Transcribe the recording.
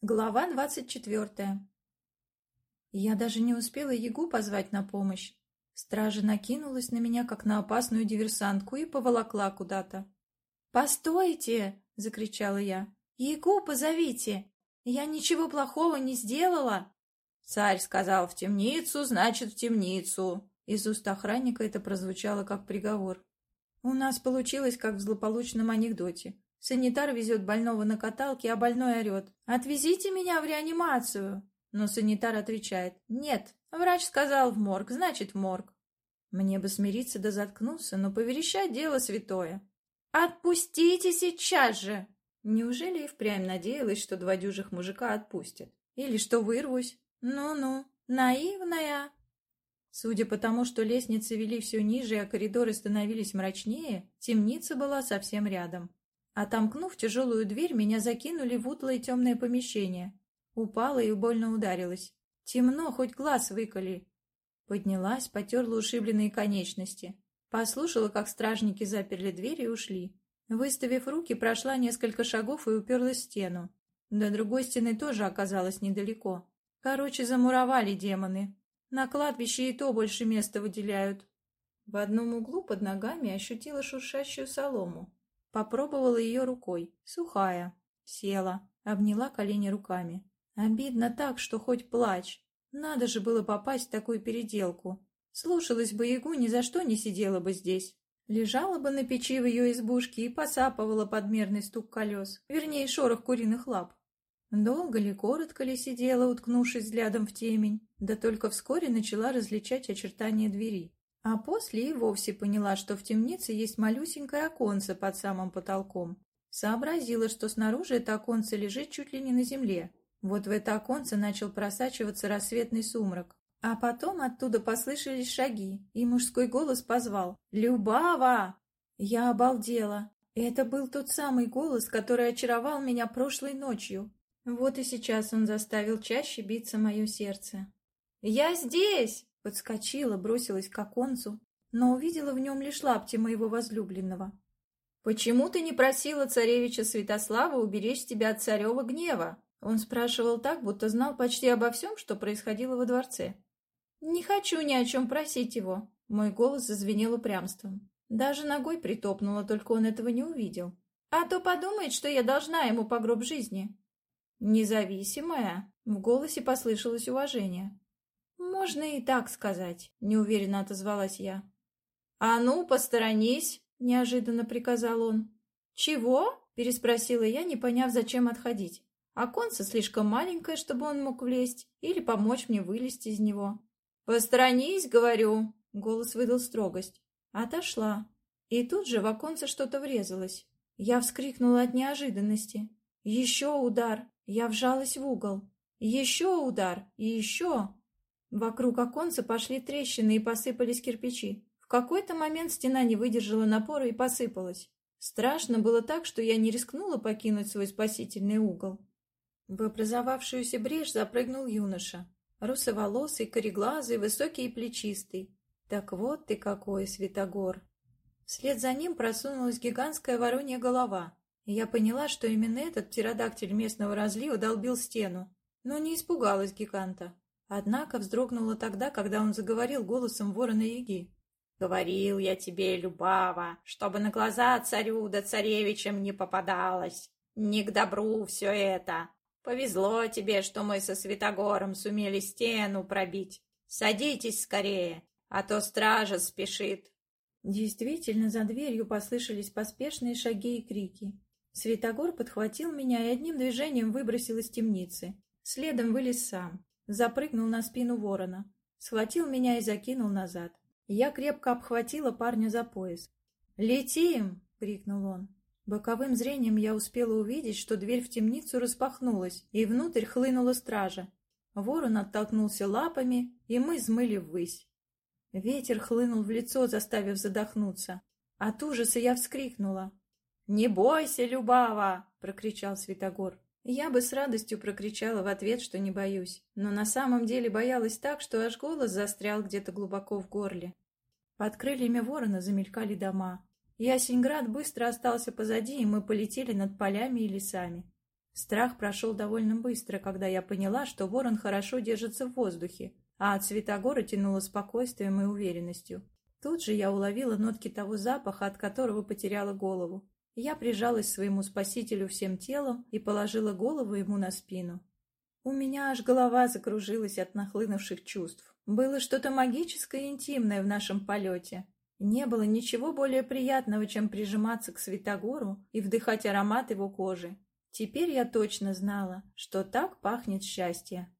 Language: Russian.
Глава двадцать четвертая. Я даже не успела Ягу позвать на помощь. Стража накинулась на меня, как на опасную диверсантку, и поволокла куда-то. «Постойте!» — закричала я. «Ягу позовите! Я ничего плохого не сделала!» «Царь сказал в темницу, значит, в темницу!» Из уст охранника это прозвучало как приговор. У нас получилось, как в злополучном анекдоте. Санитар везет больного на каталке, а больной орет. «Отвезите меня в реанимацию!» Но санитар отвечает. «Нет, врач сказал в морг, значит в морг». Мне бы смириться да заткнуться, но поверещать дело святое. «Отпустите сейчас же!» Неужели и впрямь надеялась, что два дюжих мужика отпустят? Или что вырвусь? Ну-ну, наивная. Судя по тому, что лестницы вели все ниже, а коридоры становились мрачнее, темница была совсем рядом. Отомкнув тяжелую дверь, меня закинули в утлое темное помещение. Упала и больно ударилась. Темно, хоть глаз выколи. Поднялась, потерла ушибленные конечности. Послушала, как стражники заперли дверь и ушли. Выставив руки, прошла несколько шагов и уперлась в стену. До другой стены тоже оказалось недалеко. Короче, замуровали демоны. На кладбище и то больше места выделяют. В одном углу под ногами ощутила шуршащую солому. Попробовала ее рукой. Сухая. Села. Обняла колени руками. Обидно так, что хоть плачь. Надо же было попасть в такую переделку. Слушалась бы Ягу, ни за что не сидела бы здесь. Лежала бы на печи в ее избушке и посапывала подмерный стук колес, вернее, шорох куриных лап. Долго ли, коротко ли сидела, уткнувшись взглядом в темень, да только вскоре начала различать очертания двери. А после и вовсе поняла, что в темнице есть малюсенькое оконце под самым потолком. Сообразила, что снаружи это оконце лежит чуть ли не на земле. Вот в это оконце начал просачиваться рассветный сумрак. А потом оттуда послышались шаги, и мужской голос позвал «Любава!». Я обалдела. Это был тот самый голос, который очаровал меня прошлой ночью. Вот и сейчас он заставил чаще биться мое сердце. «Я здесь!» Подскочила, бросилась к оконцу, но увидела в нем лишь лапти моего возлюбленного. «Почему ты не просила царевича Святослава уберечь тебя от царева гнева?» Он спрашивал так, будто знал почти обо всем, что происходило во дворце. «Не хочу ни о чем просить его», — мой голос зазвенел упрямством. Даже ногой притопнула, только он этого не увидел. «А то подумает, что я должна ему по гроб жизни». «Независимая?» — в голосе послышалось уважение. «Можно и так сказать», — неуверенно отозвалась я. «А ну, посторонись!» — неожиданно приказал он. «Чего?» — переспросила я, не поняв, зачем отходить. Оконце слишком маленькое, чтобы он мог влезть, или помочь мне вылезти из него. «Посторонись, говорю!» — голос выдал строгость. Отошла. И тут же в оконце что-то врезалось. Я вскрикнула от неожиданности. Еще удар. Я вжалась в угол. Еще удар. И еще. Вокруг оконца пошли трещины и посыпались кирпичи. В какой-то момент стена не выдержала напора и посыпалась. Страшно было так, что я не рискнула покинуть свой спасительный угол. В образовавшуюся брешь запрыгнул юноша. Русоволосый, кореглазый, высокий и плечистый. Так вот ты какой, Святогор! Вслед за ним просунулась гигантская воронья голова. Я поняла, что именно этот птеродактиль местного разлива долбил стену. Но не испугалась гиганта. Однако вздрогнула тогда, когда он заговорил голосом ворона-яги. «Говорил я тебе, Любава, чтобы на глаза царю да царевичам не попадалось. Не к добру все это. Повезло тебе, что мы со Святогором сумели стену пробить. Садитесь скорее, а то стража спешит». Действительно, за дверью послышались поспешные шаги и крики. Святогор подхватил меня и одним движением выбросил из темницы. Следом вылез сам. Запрыгнул на спину ворона, схватил меня и закинул назад. Я крепко обхватила парня за пояс. «Летим!» — крикнул он. Боковым зрением я успела увидеть, что дверь в темницу распахнулась, и внутрь хлынула стража. Ворон оттолкнулся лапами, и мы взмыли ввысь. Ветер хлынул в лицо, заставив задохнуться. От ужаса я вскрикнула. «Не бойся, Любава!» — прокричал Святогор. Я бы с радостью прокричала в ответ, что не боюсь, но на самом деле боялась так, что аж голос застрял где-то глубоко в горле. Под крыльями ворона замелькали дома. Ясеньград быстро остался позади, и мы полетели над полями и лесами. Страх прошел довольно быстро, когда я поняла, что ворон хорошо держится в воздухе, а от Святогора тянуло спокойствием и уверенностью. Тут же я уловила нотки того запаха, от которого потеряла голову. Я прижалась к своему спасителю всем телом и положила голову ему на спину. У меня аж голова закружилась от нахлынувших чувств. Было что-то магическое и интимное в нашем полете. Не было ничего более приятного, чем прижиматься к Святогору и вдыхать аромат его кожи. Теперь я точно знала, что так пахнет счастье.